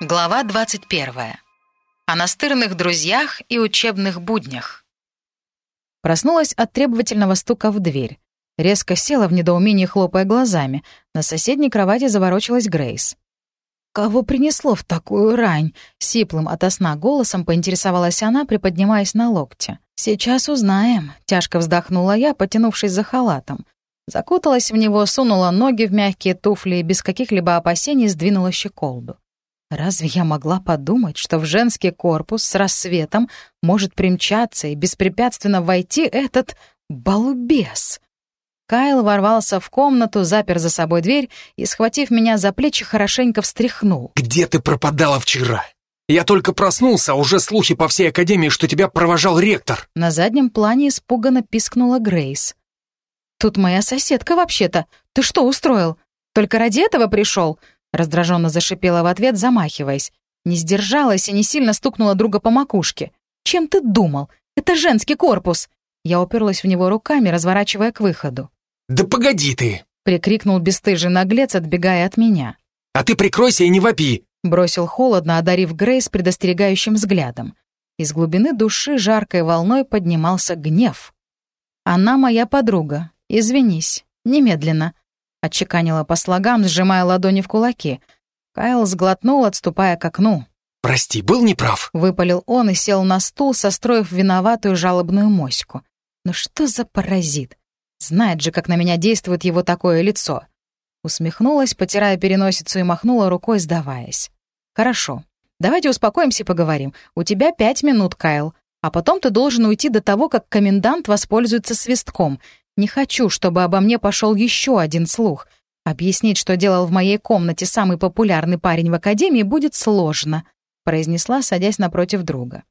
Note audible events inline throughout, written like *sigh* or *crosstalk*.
Глава 21. О настырных друзьях и учебных буднях. Проснулась от требовательного стука в дверь. Резко села в недоумении, хлопая глазами. На соседней кровати заворочилась Грейс. «Кого принесло в такую рань?» — сиплым ото сна голосом поинтересовалась она, приподнимаясь на локте. «Сейчас узнаем», — тяжко вздохнула я, потянувшись за халатом. Закуталась в него, сунула ноги в мягкие туфли и без каких-либо опасений сдвинула щеколду. Разве я могла подумать, что в женский корпус с рассветом может примчаться и беспрепятственно войти этот балбес? Кайл ворвался в комнату, запер за собой дверь и, схватив меня за плечи, хорошенько встряхнул. «Где ты пропадала вчера? Я только проснулся, а уже слухи по всей академии, что тебя провожал ректор!» На заднем плане испуганно пискнула Грейс. «Тут моя соседка вообще-то. Ты что устроил? Только ради этого пришел?» Раздраженно зашипела в ответ, замахиваясь. Не сдержалась и не сильно стукнула друга по макушке. «Чем ты думал? Это женский корпус!» Я уперлась в него руками, разворачивая к выходу. «Да погоди ты!» — прикрикнул бесстыжий наглец, отбегая от меня. «А ты прикройся и не вопи!» — бросил холодно, одарив Грейс предостерегающим взглядом. Из глубины души жаркой волной поднимался гнев. «Она моя подруга. Извинись. Немедленно отчеканила по слогам, сжимая ладони в кулаки. Кайл сглотнул, отступая к окну. «Прости, был неправ», — выпалил он и сел на стул, состроив виноватую жалобную моську. «Ну что за паразит? Знает же, как на меня действует его такое лицо». Усмехнулась, потирая переносицу и махнула рукой, сдаваясь. «Хорошо. Давайте успокоимся и поговорим. У тебя пять минут, Кайл. А потом ты должен уйти до того, как комендант воспользуется свистком. Не хочу, чтобы обо мне пошел еще один слух. Объяснить, что делал в моей комнате самый популярный парень в академии, будет сложно», — произнесла, садясь напротив друга.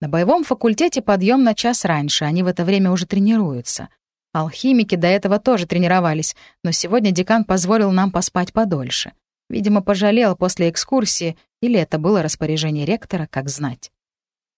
На боевом факультете подъем на час раньше, они в это время уже тренируются. Алхимики до этого тоже тренировались, но сегодня декан позволил нам поспать подольше. Видимо, пожалел после экскурсии, или это было распоряжение ректора, как знать.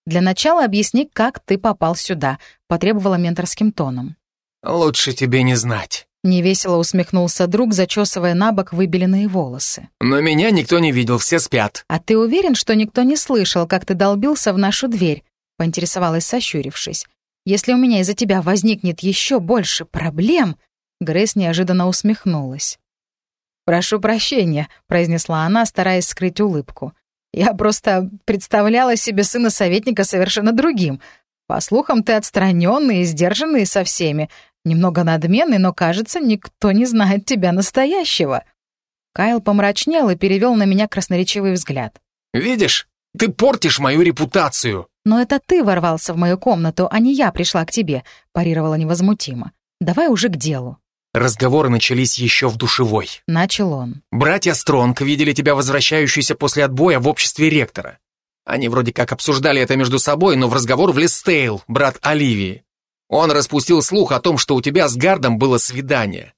«Для начала объясни, как ты попал сюда», — потребовала менторским тоном. «Лучше тебе не знать». Невесело усмехнулся друг, зачесывая на бок выбеленные волосы. «Но меня никто не видел, все спят». «А ты уверен, что никто не слышал, как ты долбился в нашу дверь?» — поинтересовалась, сощурившись. «Если у меня из-за тебя возникнет еще больше проблем...» Грейс неожиданно усмехнулась. «Прошу прощения», — произнесла она, стараясь скрыть улыбку. «Я просто представляла себе сына советника совершенно другим. По слухам, ты отстраненный и сдержанный со всеми, Немного надменный, но, кажется, никто не знает тебя настоящего». Кайл помрачнел и перевел на меня красноречивый взгляд. «Видишь, ты портишь мою репутацию». «Но это ты ворвался в мою комнату, а не я пришла к тебе», — парировала невозмутимо. «Давай уже к делу». Разговоры начались еще в душевой. Начал он. «Братья Стронг видели тебя возвращающейся после отбоя в обществе ректора. Они вроде как обсуждали это между собой, но в разговор влез Стейл, брат Оливии. Он распустил слух о том, что у тебя с Гардом было свидание.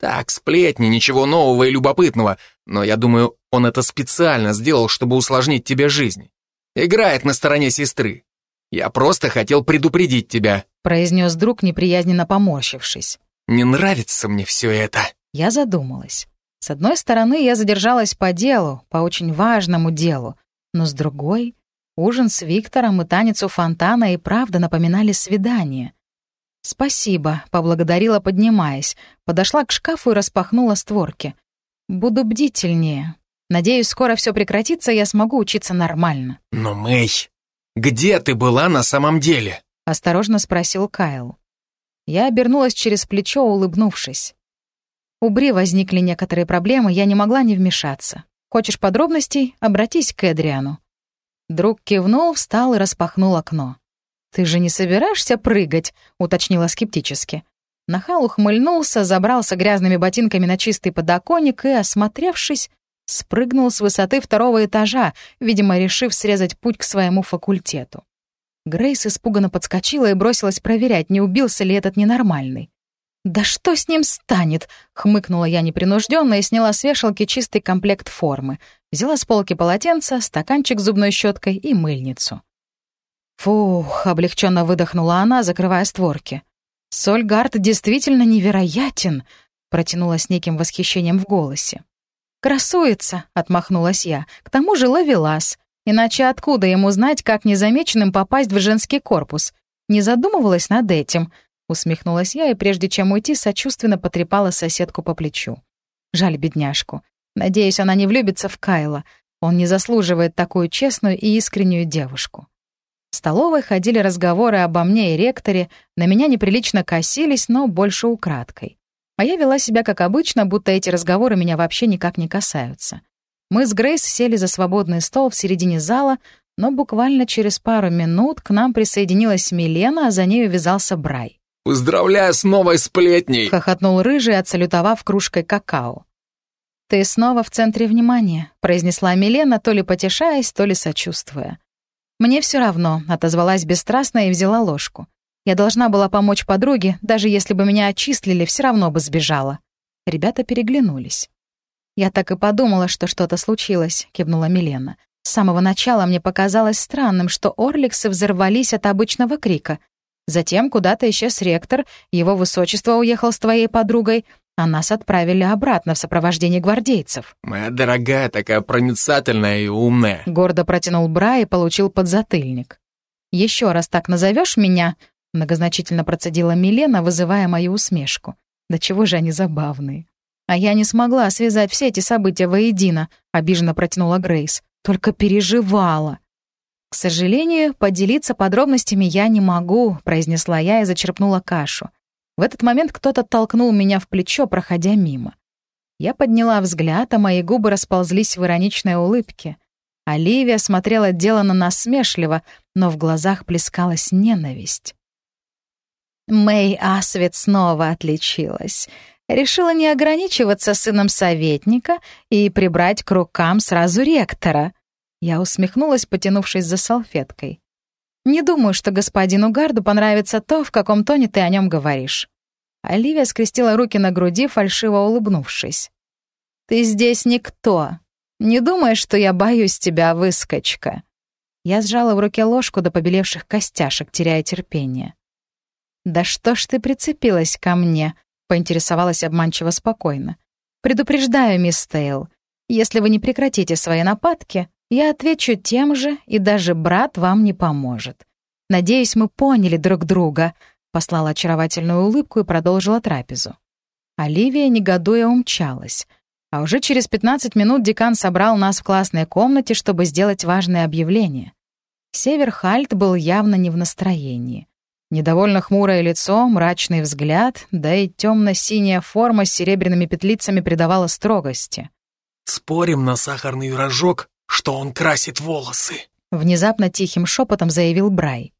Так, сплетни, ничего нового и любопытного, но я думаю, он это специально сделал, чтобы усложнить тебе жизнь. Играет на стороне сестры. Я просто хотел предупредить тебя», — произнес друг, неприязненно поморщившись. «Не нравится мне все это». Я задумалась. С одной стороны, я задержалась по делу, по очень важному делу, но с другой, ужин с Виктором и танец у фонтана и правда напоминали свидание. «Спасибо», — поблагодарила, поднимаясь. Подошла к шкафу и распахнула створки. «Буду бдительнее. Надеюсь, скоро все прекратится, я смогу учиться нормально». «Но, Мэй, где ты была на самом деле?» — осторожно спросил Кайл. Я обернулась через плечо, улыбнувшись. У Бри возникли некоторые проблемы, я не могла не вмешаться. Хочешь подробностей? Обратись к Эдриану. Друг кивнул, встал и распахнул окно. «Ты же не собираешься прыгать?» — уточнила скептически. Нахал ухмыльнулся, забрался грязными ботинками на чистый подоконник и, осмотревшись, спрыгнул с высоты второго этажа, видимо, решив срезать путь к своему факультету. Грейс испуганно подскочила и бросилась проверять, не убился ли этот ненормальный. «Да что с ним станет?» — хмыкнула я непринужденно и сняла с вешалки чистый комплект формы. Взяла с полки полотенце, стаканчик с зубной щеткой и мыльницу. Фух, облегченно выдохнула она, закрывая створки. Сольгард действительно невероятен, протянула с неким восхищением в голосе. «Красуется», — отмахнулась я. «К тому же ловелас. Иначе откуда ему знать, как незамеченным попасть в женский корпус? Не задумывалась над этим?» Усмехнулась я и, прежде чем уйти, сочувственно потрепала соседку по плечу. Жаль бедняжку. Надеюсь, она не влюбится в Кайла. Он не заслуживает такую честную и искреннюю девушку. В столовой ходили разговоры обо мне и ректоре, на меня неприлично косились, но больше украдкой. А я вела себя как обычно, будто эти разговоры меня вообще никак не касаются. Мы с Грейс сели за свободный стол в середине зала, но буквально через пару минут к нам присоединилась Милена, а за нею вязался Брай. «Поздравляю с новой сплетней!» — хохотнул рыжий, отсалютовав кружкой какао. «Ты снова в центре внимания», — произнесла Милена, то ли потешаясь, то ли сочувствуя. «Мне все равно», — отозвалась бесстрастно и взяла ложку. «Я должна была помочь подруге, даже если бы меня отчислили, все равно бы сбежала». Ребята переглянулись. «Я так и подумала, что что-то случилось», — кивнула Милена. «С самого начала мне показалось странным, что орликсы взорвались от обычного крика, Затем куда-то исчез ректор, его высочество уехал с твоей подругой, а нас отправили обратно в сопровождении гвардейцев». «Моя дорогая, такая проницательная и умная», — гордо протянул Бра и получил подзатыльник. «Еще раз так назовешь меня?» — многозначительно процедила Милена, вызывая мою усмешку. «Да чего же они забавные!» «А я не смогла связать все эти события воедино», — обиженно протянула Грейс. «Только переживала». «К сожалению, поделиться подробностями я не могу», — произнесла я и зачерпнула кашу. В этот момент кто-то толкнул меня в плечо, проходя мимо. Я подняла взгляд, а мои губы расползлись в ироничной улыбке. Оливия смотрела делано насмешливо, но в глазах плескалась ненависть. Мэй Асвет снова отличилась. Решила не ограничиваться сыном советника и прибрать к рукам сразу ректора. Я усмехнулась, потянувшись за салфеткой. «Не думаю, что господину Гарду понравится то, в каком тоне ты о нем говоришь». Оливия скрестила руки на груди, фальшиво улыбнувшись. «Ты здесь никто. Не думаешь, что я боюсь тебя, выскочка?» Я сжала в руке ложку до побелевших костяшек, теряя терпение. «Да что ж ты прицепилась ко мне?» — поинтересовалась обманчиво спокойно. «Предупреждаю, мисс Тейл, если вы не прекратите свои нападки, я отвечу тем же, и даже брат вам не поможет. Надеюсь, мы поняли друг друга», — послала очаровательную улыбку и продолжила трапезу. Оливия, негодуя, умчалась. А уже через 15 минут декан собрал нас в классной комнате, чтобы сделать важное объявление. Север Хальт был явно не в настроении. Недовольно хмурое лицо, мрачный взгляд, да и темно-синяя форма с серебряными петлицами придавала строгости. «Спорим на сахарный рожок, что он красит волосы», — внезапно тихим шепотом заявил Брай.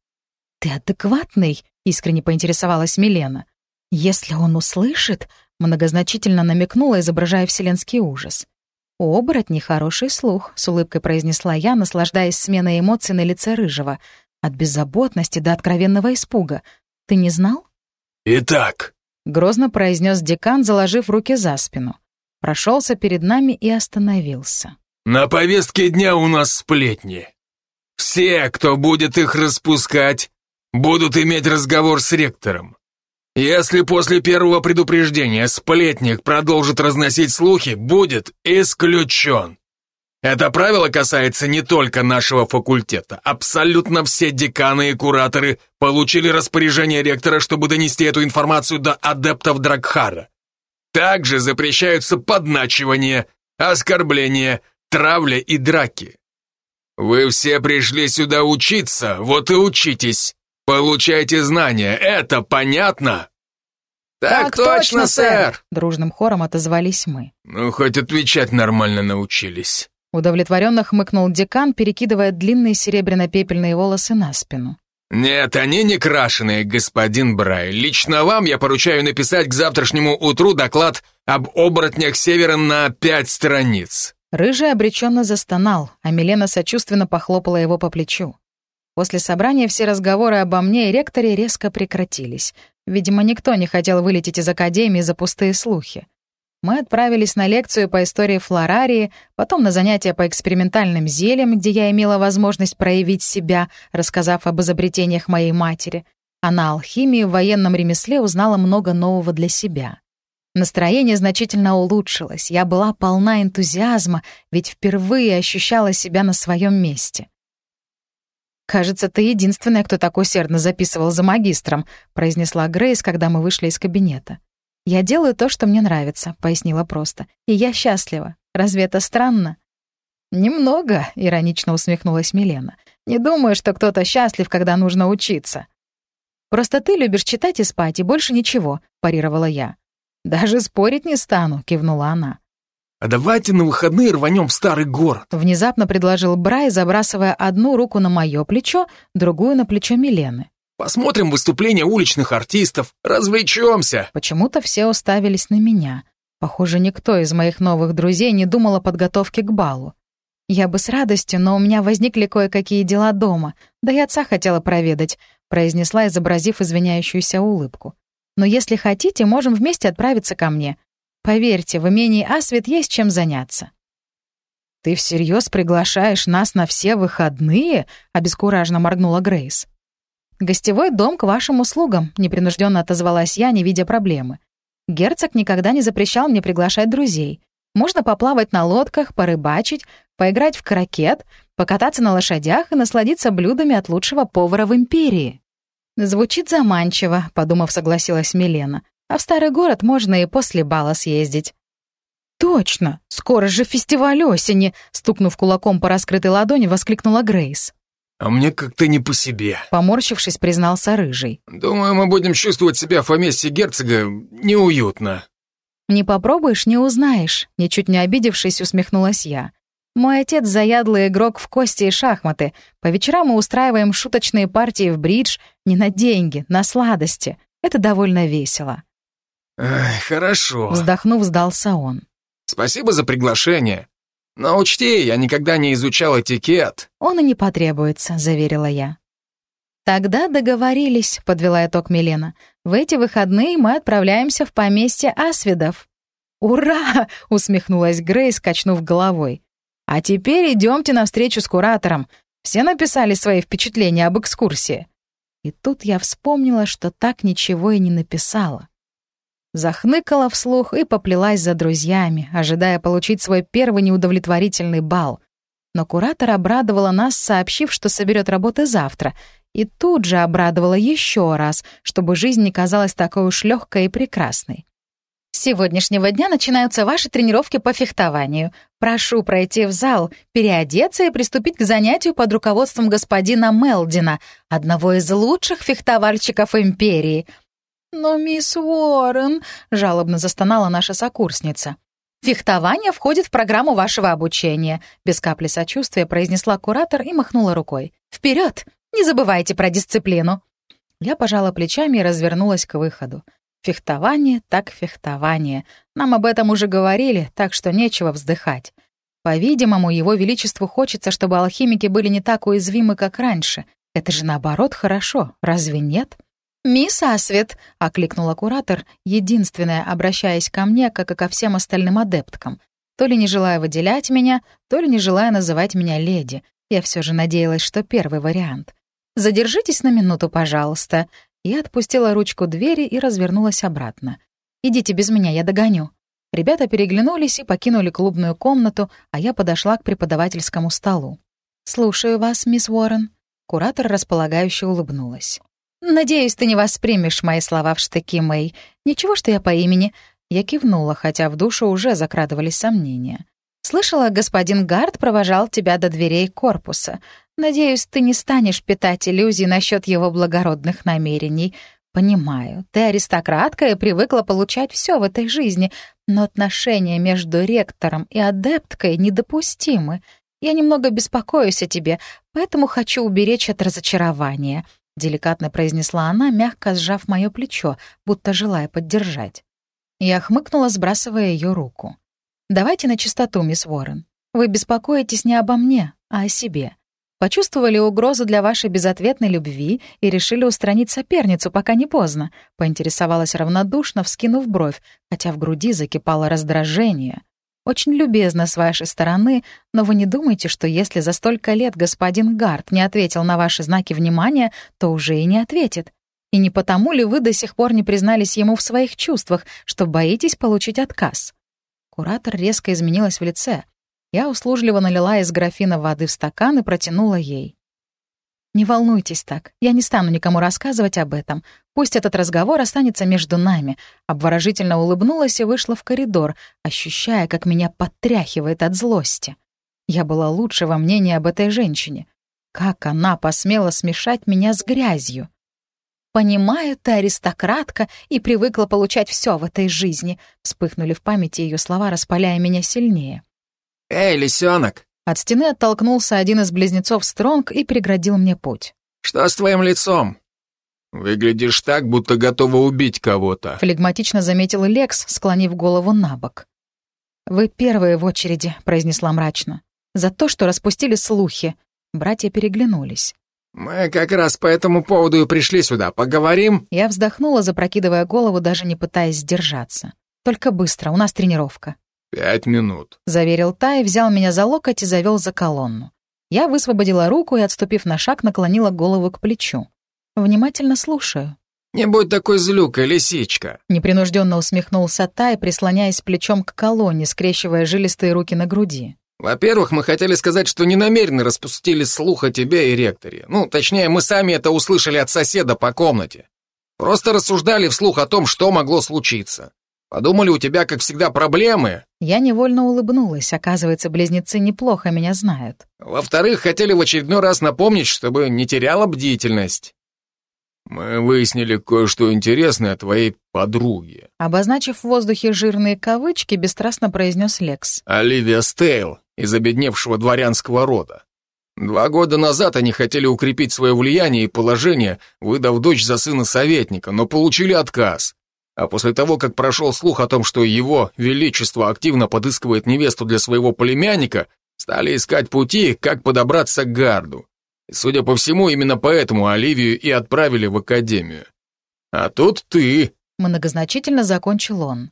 «Ты адекватный?» — искренне поинтересовалась Милена. «Если он услышит...» — многозначительно намекнула, изображая вселенский ужас. «У оборотней хороший слух», — с улыбкой произнесла я, наслаждаясь сменой эмоций на лице Рыжего. От беззаботности до откровенного испуга. «Ты не знал?» «Итак», — грозно произнес декан, заложив руки за спину. Прошелся перед нами и остановился. На повестке дня у нас сплетни. Все, кто будет их распускать, будут иметь разговор с ректором. Если после первого предупреждения сплетник продолжит разносить слухи, будет исключен. Это правило касается не только нашего факультета. Абсолютно все деканы и кураторы получили распоряжение ректора, чтобы донести эту информацию до адептов Дракхара. Также запрещаются подначивание, оскорбление, травля и драки. Вы все пришли сюда учиться, вот и учитесь. Получайте знания, это понятно? Так, так точно, сэр! Дружным хором отозвались мы. Ну, хоть отвечать нормально научились. Удовлетворенно хмыкнул декан, перекидывая длинные серебряно-пепельные волосы на спину. «Нет, они не крашеные, господин Брай. Лично вам я поручаю написать к завтрашнему утру доклад об оборотнях Севера на пять страниц. Рыжий обреченно застонал, а Милена сочувственно похлопала его по плечу. После собрания все разговоры обо мне и ректоре резко прекратились. Видимо, никто не хотел вылететь из академии за пустые слухи. Мы отправились на лекцию по истории флорарии, потом на занятия по экспериментальным зельям, где я имела возможность проявить себя, рассказав об изобретениях моей матери, а на алхимии в военном ремесле узнала много нового для себя. Настроение значительно улучшилось. Я была полна энтузиазма, ведь впервые ощущала себя на своем месте. «Кажется, ты единственная, кто так усердно записывал за магистром», произнесла Грейс, когда мы вышли из кабинета. «Я делаю то, что мне нравится», — пояснила просто. «И я счастлива. Разве это странно?» «Немного», — иронично усмехнулась Милена. «Не думаю, что кто-то счастлив, когда нужно учиться». «Просто ты любишь читать и спать, и больше ничего», — парировала я. «Даже спорить не стану», — кивнула она. «А давайте на выходные рванем в старый город», — внезапно предложил Брай, забрасывая одну руку на мое плечо, другую на плечо Милены. «Посмотрим выступления уличных артистов, развлечемся». Почему-то все уставились на меня. Похоже, никто из моих новых друзей не думал о подготовке к балу. Я бы с радостью, но у меня возникли кое-какие дела дома, да и отца хотела проведать, произнесла, изобразив извиняющуюся улыбку. Но если хотите, можем вместе отправиться ко мне. Поверьте, в имении Асвет есть чем заняться». «Ты всерьез приглашаешь нас на все выходные?» — обескураженно моргнула Грейс. «Гостевой дом к вашим услугам», — непринужденно отозвалась я, не видя проблемы. «Герцог никогда не запрещал мне приглашать друзей. Можно поплавать на лодках, порыбачить, поиграть в крокет, покататься на лошадях и насладиться блюдами от лучшего повара в империи». «Звучит заманчиво», — подумав, согласилась Милена. «А в старый город можно и после бала съездить». «Точно! Скоро же фестиваль осени!» — стукнув кулаком по раскрытой ладони, воскликнула Грейс. «А мне как-то не по себе», — поморщившись, признался Рыжий. «Думаю, мы будем чувствовать себя в поместье герцога неуютно». «Не попробуешь — не узнаешь», — ничуть не обидевшись, усмехнулась я. Мой отец — заядлый игрок в кости и шахматы. По вечерам мы устраиваем шуточные партии в бридж не на деньги, на сладости. Это довольно весело». Эх, «Хорошо», — вздохнув, сдался он. «Спасибо за приглашение. Но учти, я никогда не изучал этикет». «Он и не потребуется», — заверила я. «Тогда договорились», — подвела итог Милена. «В эти выходные мы отправляемся в поместье Асвидов». «Ура!» *laughs* — усмехнулась Грейс, качнув головой. А теперь идемте на встречу с куратором. Все написали свои впечатления об экскурсии. И тут я вспомнила, что так ничего и не написала. Захныкала вслух и поплелась за друзьями, ожидая получить свой первый неудовлетворительный балл. Но куратор обрадовала нас, сообщив, что соберет работы завтра, и тут же обрадовала еще раз, чтобы жизнь не казалась такой уж легкой и прекрасной. Сегодняшнего дня начинаются ваши тренировки по фехтованию. Прошу пройти в зал, переодеться и приступить к занятию под руководством господина Мелдина, одного из лучших фехтовальщиков империи. «Но, мисс Уоррен», — жалобно застонала наша сокурсница, «фехтование входит в программу вашего обучения», — без капли сочувствия произнесла куратор и махнула рукой. «Вперед! Не забывайте про дисциплину!» Я пожала плечами и развернулась к выходу. Фехтование так фехтование. Нам об этом уже говорили, так что нечего вздыхать. По-видимому, его величеству хочется, чтобы алхимики были не так уязвимы, как раньше. Это же наоборот хорошо, разве нет? «Мисс Асвет», — окликнула куратор, единственная, обращаясь ко мне, как и ко всем остальным адепткам. То ли не желая выделять меня, то ли не желая называть меня леди. Я все же надеялась, что первый вариант. «Задержитесь на минуту, пожалуйста. Я отпустила ручку двери и развернулась обратно. «Идите без меня, я догоню». Ребята переглянулись и покинули клубную комнату, а я подошла к преподавательскому столу. «Слушаю вас, мисс Уоррен». Куратор располагающе улыбнулась. «Надеюсь, ты не воспримешь мои слова в штыки, Мэй. Ничего, что я по имени». Я кивнула, хотя в душу уже закрадывались сомнения. «Слышала, господин Гард провожал тебя до дверей корпуса. Надеюсь, ты не станешь питать иллюзий насчет его благородных намерений. Понимаю, ты аристократка и привыкла получать все в этой жизни, но отношения между ректором и адепткой недопустимы. Я немного беспокоюсь о тебе, поэтому хочу уберечь от разочарования», — деликатно произнесла она, мягко сжав мое плечо, будто желая поддержать. Я хмыкнула, сбрасывая ее руку. «Давайте на чистоту, мисс Уоррен. Вы беспокоитесь не обо мне, а о себе. Почувствовали угрозу для вашей безответной любви и решили устранить соперницу, пока не поздно», — поинтересовалась равнодушно, вскинув бровь, хотя в груди закипало раздражение. «Очень любезно с вашей стороны, но вы не думайте, что если за столько лет господин Гард не ответил на ваши знаки внимания, то уже и не ответит. И не потому ли вы до сих пор не признались ему в своих чувствах, что боитесь получить отказ? Куратор резко изменилась в лице. Я услужливо налила из графина воды в стакан и протянула ей. «Не волнуйтесь так. Я не стану никому рассказывать об этом. Пусть этот разговор останется между нами». Обворожительно улыбнулась и вышла в коридор, ощущая, как меня подтряхивает от злости. Я была лучшего мнения об этой женщине. Как она посмела смешать меня с грязью? «Понимаю, ты аристократка и привыкла получать все в этой жизни», вспыхнули в памяти ее слова, распаляя меня сильнее. «Эй, лисенок!» От стены оттолкнулся один из близнецов Стронг и преградил мне путь. «Что с твоим лицом?» «Выглядишь так, будто готова убить кого-то», флегматично заметил Лекс, склонив голову на бок. «Вы первые в очереди», — произнесла мрачно. «За то, что распустили слухи». Братья переглянулись. «Мы как раз по этому поводу и пришли сюда. Поговорим?» Я вздохнула, запрокидывая голову, даже не пытаясь сдержаться. «Только быстро, у нас тренировка». «Пять минут», — заверил Тай, взял меня за локоть и завел за колонну. Я высвободила руку и, отступив на шаг, наклонила голову к плечу. Внимательно слушаю. «Не будь такой злюкой, лисичка!» Непринужденно усмехнулся Тай, прислоняясь плечом к колонне, скрещивая жилистые руки на груди. «Во-первых, мы хотели сказать, что не намеренно распустили слух о тебе и ректоре. Ну, точнее, мы сами это услышали от соседа по комнате. Просто рассуждали вслух о том, что могло случиться. Подумали, у тебя, как всегда, проблемы. Я невольно улыбнулась. Оказывается, близнецы неплохо меня знают. Во-вторых, хотели в очередной раз напомнить, чтобы не теряла бдительность. Мы выяснили кое-что интересное о твоей подруге. Обозначив в воздухе жирные кавычки, бесстрастно произнес Лекс. Оливия Стейл, из обедневшего дворянского рода. Два года назад они хотели укрепить свое влияние и положение, выдав дочь за сына советника, но получили отказ. А после того, как прошел слух о том, что его величество активно подыскивает невесту для своего племянника, стали искать пути, как подобраться к гарду. И, судя по всему, именно поэтому Оливию и отправили в академию. А тут ты. Многозначительно закончил он.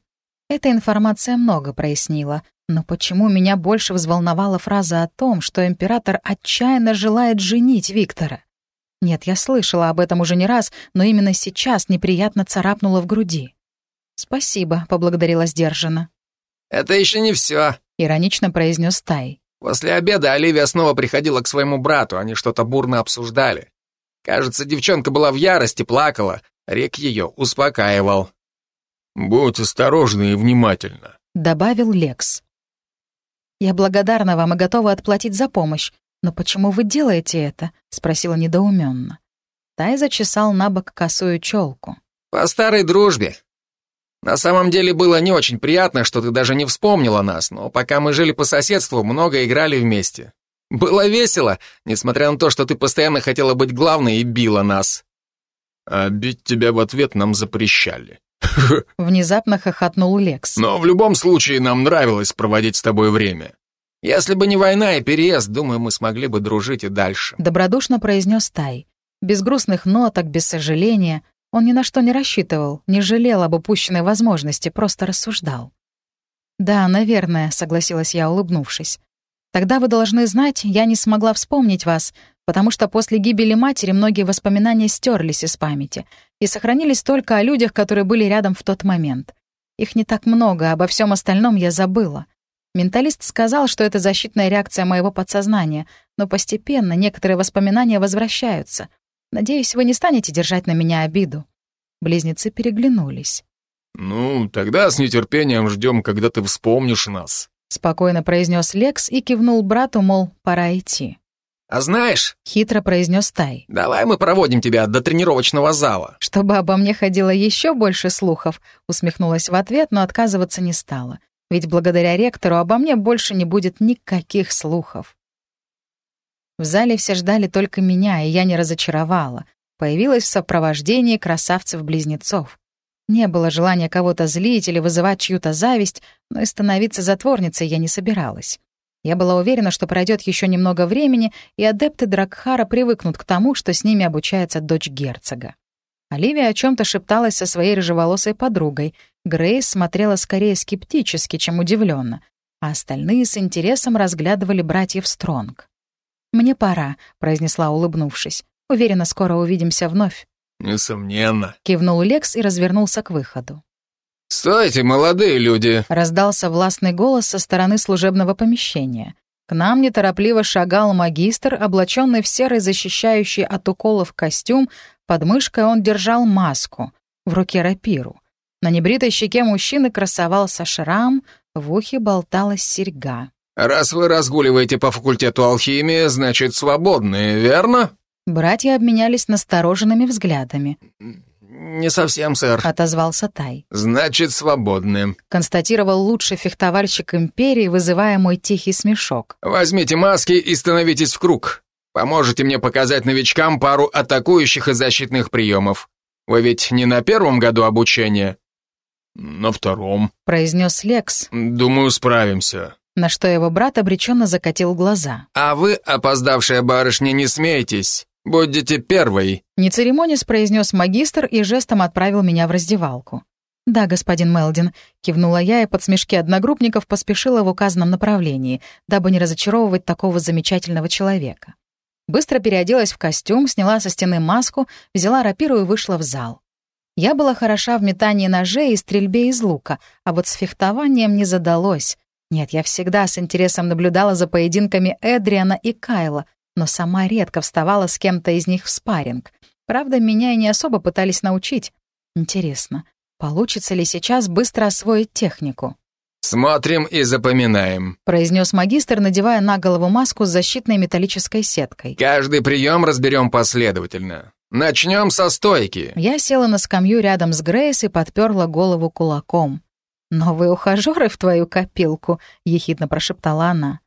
Эта информация много прояснила, но почему меня больше взволновала фраза о том, что император отчаянно желает женить Виктора? Нет, я слышала об этом уже не раз, но именно сейчас неприятно царапнуло в груди. «Спасибо», — поблагодарила сдержанно. «Это еще не все», — иронично произнес Тай. После обеда Оливия снова приходила к своему брату, они что-то бурно обсуждали. Кажется, девчонка была в ярости, плакала. Рек ее успокаивал. «Будь осторожна и внимательна», — добавил Лекс. «Я благодарна вам и готова отплатить за помощь, «Но почему вы делаете это?» — спросила недоуменно. Тай зачесал на бок косую челку. «По старой дружбе. На самом деле было не очень приятно, что ты даже не вспомнила нас, но пока мы жили по соседству, много играли вместе. Было весело, несмотря на то, что ты постоянно хотела быть главной и била нас». «А бить тебя в ответ нам запрещали». *laughs* Внезапно хохотнул Лекс. «Но в любом случае нам нравилось проводить с тобой время. Если бы не война и переезд, думаю, мы смогли бы дружить и дальше. Добродушно произнес Тай. Без грустных ноток, без сожаления. Он ни на что не рассчитывал, не жалел об упущенной возможности, просто рассуждал. «Да, наверное», — согласилась я, улыбнувшись. «Тогда вы должны знать, я не смогла вспомнить вас, потому что после гибели матери многие воспоминания стерлись из памяти и сохранились только о людях, которые были рядом в тот момент. Их не так много, обо всем остальном я забыла. Менталист сказал, что это защитная реакция моего подсознания, но постепенно некоторые воспоминания возвращаются. Надеюсь, вы не станете держать на меня обиду». Близнецы переглянулись. «Ну, тогда с нетерпением ждем, когда ты вспомнишь нас», — спокойно произнес Лекс и кивнул брату, мол, пора идти. «А знаешь...» — хитро произнес Тай. «Давай мы проводим тебя до тренировочного зала». «Чтобы обо мне ходило еще больше слухов», — усмехнулась в ответ, но отказываться не стала ведь благодаря ректору обо мне больше не будет никаких слухов. В зале все ждали только меня, и я не разочаровала. Появилась в сопровождении красавцев-близнецов. Не было желания кого-то злить или вызывать чью-то зависть, но и становиться затворницей я не собиралась. Я была уверена, что пройдет еще немного времени, и адепты Дракхара привыкнут к тому, что с ними обучается дочь герцога. Оливия о чем то шепталась со своей рыжеволосой подругой. Грейс смотрела скорее скептически, чем удивленно, а остальные с интересом разглядывали братьев Стронг. «Мне пора», — произнесла, улыбнувшись. «Уверена, скоро увидимся вновь». «Несомненно», — кивнул Лекс и развернулся к выходу. «Стойте, молодые люди!» — раздался властный голос со стороны служебного помещения. К нам неторопливо шагал магистр, облаченный в серый защищающий от уколов костюм, под мышкой он держал маску, в руке рапиру. На небритой щеке мужчины красовался шрам, в ухе болталась серьга. «Раз вы разгуливаете по факультету алхимии, значит, свободны, верно?» Братья обменялись настороженными взглядами. «Не совсем, сэр», — отозвался Тай. «Значит, свободны», — констатировал лучший фехтовальщик Империи, вызывая мой тихий смешок. «Возьмите маски и становитесь в круг. Поможете мне показать новичкам пару атакующих и защитных приемов. Вы ведь не на первом году обучения?» «На втором», — произнес Лекс. «Думаю, справимся». На что его брат обреченно закатил глаза. «А вы, опоздавшая барышня, не смейтесь. Будете первой». Не церемонясь, произнес магистр и жестом отправил меня в раздевалку. «Да, господин Мелдин», — кивнула я и под смешки одногруппников поспешила в указанном направлении, дабы не разочаровывать такого замечательного человека. Быстро переоделась в костюм, сняла со стены маску, взяла рапиру и вышла в зал. Я была хороша в метании ножей и стрельбе из лука, а вот с фехтованием не задалось. Нет, я всегда с интересом наблюдала за поединками Эдриана и Кайла, но сама редко вставала с кем-то из них в спарринг. Правда, меня и не особо пытались научить. Интересно, получится ли сейчас быстро освоить технику? «Смотрим и запоминаем», — произнес магистр, надевая на голову маску с защитной металлической сеткой. «Каждый прием разберем последовательно. Начнем со стойки». Я села на скамью рядом с Грейс и подперла голову кулаком. «Новые ухажеры в твою копилку», — ехидно прошептала она.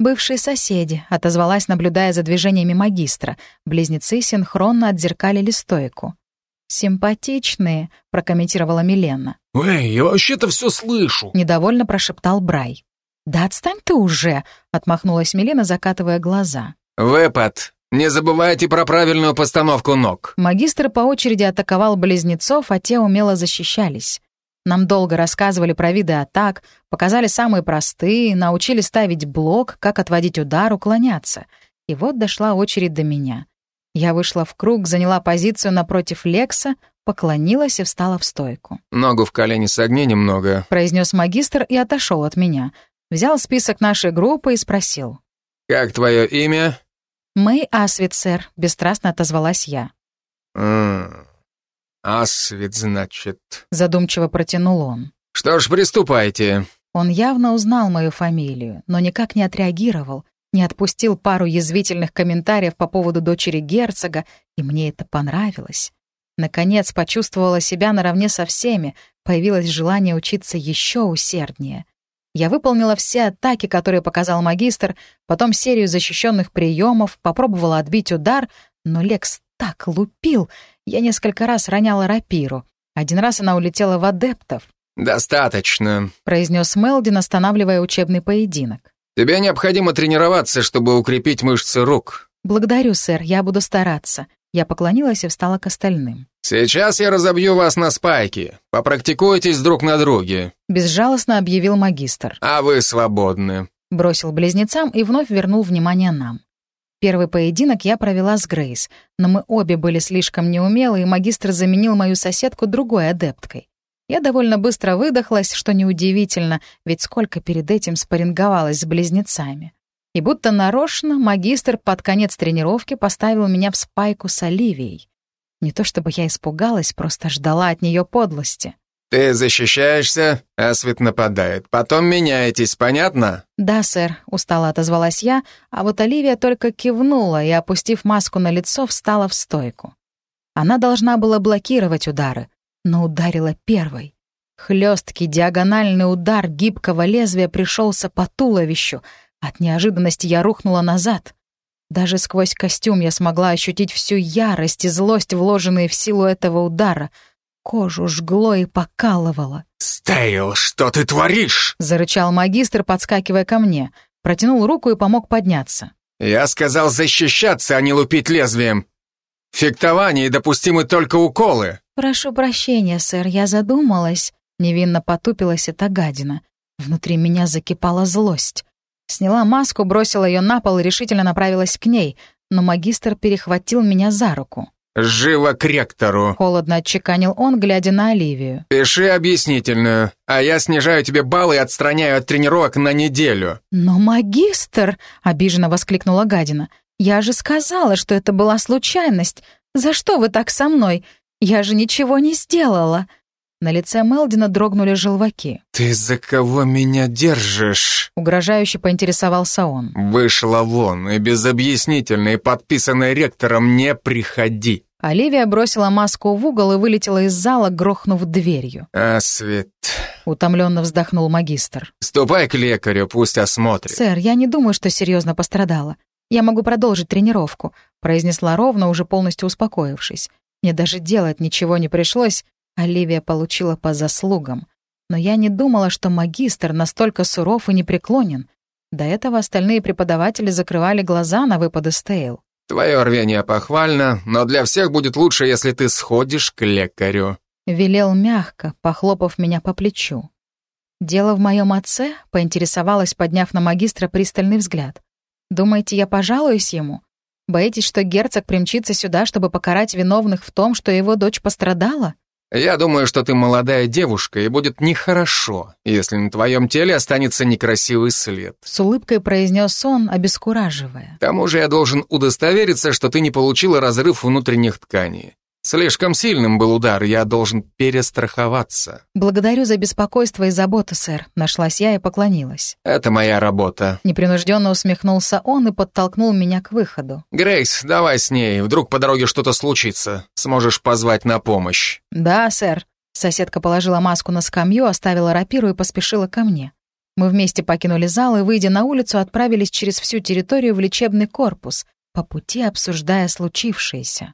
«Бывшие соседи», — отозвалась, наблюдая за движениями магистра. Близнецы синхронно отзеркалили стойку. «Симпатичные», — прокомментировала Милена. «Эй, я вообще-то все слышу», — недовольно прошептал Брай. «Да отстань ты уже», — отмахнулась Милена, закатывая глаза. «Выпад. Не забывайте про правильную постановку ног». Магистр по очереди атаковал близнецов, а те умело защищались. Нам долго рассказывали про виды атак, показали самые простые, научили ставить блок, как отводить удар, уклоняться. И вот дошла очередь до меня. Я вышла в круг, заняла позицию напротив Лекса, поклонилась и встала в стойку. «Ногу в колени согни немного», — произнес магистр и отошел от меня. Взял список нашей группы и спросил. «Как твое имя?» «Мэй Асвит, сэр», — бесстрастно отозвалась я. «М Асвит, значит», — задумчиво протянул он. «Что ж, приступайте». Он явно узнал мою фамилию, но никак не отреагировал, не отпустил пару язвительных комментариев по поводу дочери герцога, и мне это понравилось. Наконец почувствовала себя наравне со всеми, появилось желание учиться еще усерднее. Я выполнила все атаки, которые показал магистр, потом серию защищенных приемов, попробовала отбить удар, но Лекс так лупил. Я несколько раз роняла рапиру. Один раз она улетела в адептов. «Достаточно», — произнес Мелдин, останавливая учебный поединок. «Тебе необходимо тренироваться, чтобы укрепить мышцы рук». «Благодарю, сэр, я буду стараться». Я поклонилась и встала к остальным. «Сейчас я разобью вас на спайки. Попрактикуйтесь друг на друге», — безжалостно объявил магистр. «А вы свободны», — бросил близнецам и вновь вернул внимание нам. Первый поединок я провела с Грейс, но мы обе были слишком неумелы, и магистр заменил мою соседку другой адепткой. Я довольно быстро выдохлась, что неудивительно, ведь сколько перед этим спарринговалась с близнецами. И будто нарочно магистр под конец тренировки поставил меня в спайку с Оливией. Не то чтобы я испугалась, просто ждала от нее подлости. «Ты защищаешься, а Свет нападает. Потом меняетесь, понятно?» «Да, сэр», — устало отозвалась я, а вот Оливия только кивнула и, опустив маску на лицо, встала в стойку. Она должна была блокировать удары, но ударила первой. Хлесткий диагональный удар гибкого лезвия пришелся по туловищу. От неожиданности я рухнула назад. Даже сквозь костюм я смогла ощутить всю ярость и злость, вложенные в силу этого удара — Кожу жгло и покалывало. «Стейл, что ты творишь?» — зарычал магистр, подскакивая ко мне. Протянул руку и помог подняться. «Я сказал защищаться, а не лупить лезвием. В фехтовании допустимы только уколы». «Прошу прощения, сэр, я задумалась». Невинно потупилась эта гадина. Внутри меня закипала злость. Сняла маску, бросила ее на пол и решительно направилась к ней, но магистр перехватил меня за руку. Живо к ректору. Холодно отчеканил он, глядя на Оливию. Пиши объяснительную, а я снижаю тебе баллы и отстраняю от тренировок на неделю. «Но магистр!» — обиженно воскликнула гадина. «Я же сказала, что это была случайность. За что вы так со мной? Я же ничего не сделала!» На лице Мелдина дрогнули желваки. «Ты за кого меня держишь?» Угрожающе поинтересовался он. «Вышла вон и без объяснительной, подписанной ректором, не приходи!» Оливия бросила маску в угол и вылетела из зала, грохнув дверью. «А, Свет...» — утомленно вздохнул магистр. «Ступай к лекарю, пусть осмотрит». «Сэр, я не думаю, что серьезно пострадала. Я могу продолжить тренировку», — произнесла ровно, уже полностью успокоившись. Мне даже делать ничего не пришлось, Оливия получила по заслугам. Но я не думала, что магистр настолько суров и непреклонен. До этого остальные преподаватели закрывали глаза на выпады Стейл. «Твое рвение похвально, но для всех будет лучше, если ты сходишь к лекарю». Велел мягко, похлопав меня по плечу. «Дело в моем отце?» — поинтересовалась, подняв на магистра пристальный взгляд. «Думаете, я пожалуюсь ему? Боитесь, что герцог примчится сюда, чтобы покарать виновных в том, что его дочь пострадала?» Я думаю, что ты молодая девушка, и будет нехорошо, если на твоем теле останется некрасивый след. С улыбкой произнес он, обескураживая. К тому же я должен удостовериться, что ты не получила разрыв внутренних тканей. Слишком сильным был удар, я должен перестраховаться. Благодарю за беспокойство и заботу, сэр. Нашлась я и поклонилась. Это моя работа. Непринужденно усмехнулся он и подтолкнул меня к выходу. Грейс, давай с ней, вдруг по дороге что-то случится. Сможешь позвать на помощь. Да, сэр. Соседка положила маску на скамью, оставила рапиру и поспешила ко мне. Мы вместе покинули зал и, выйдя на улицу, отправились через всю территорию в лечебный корпус, по пути обсуждая случившееся.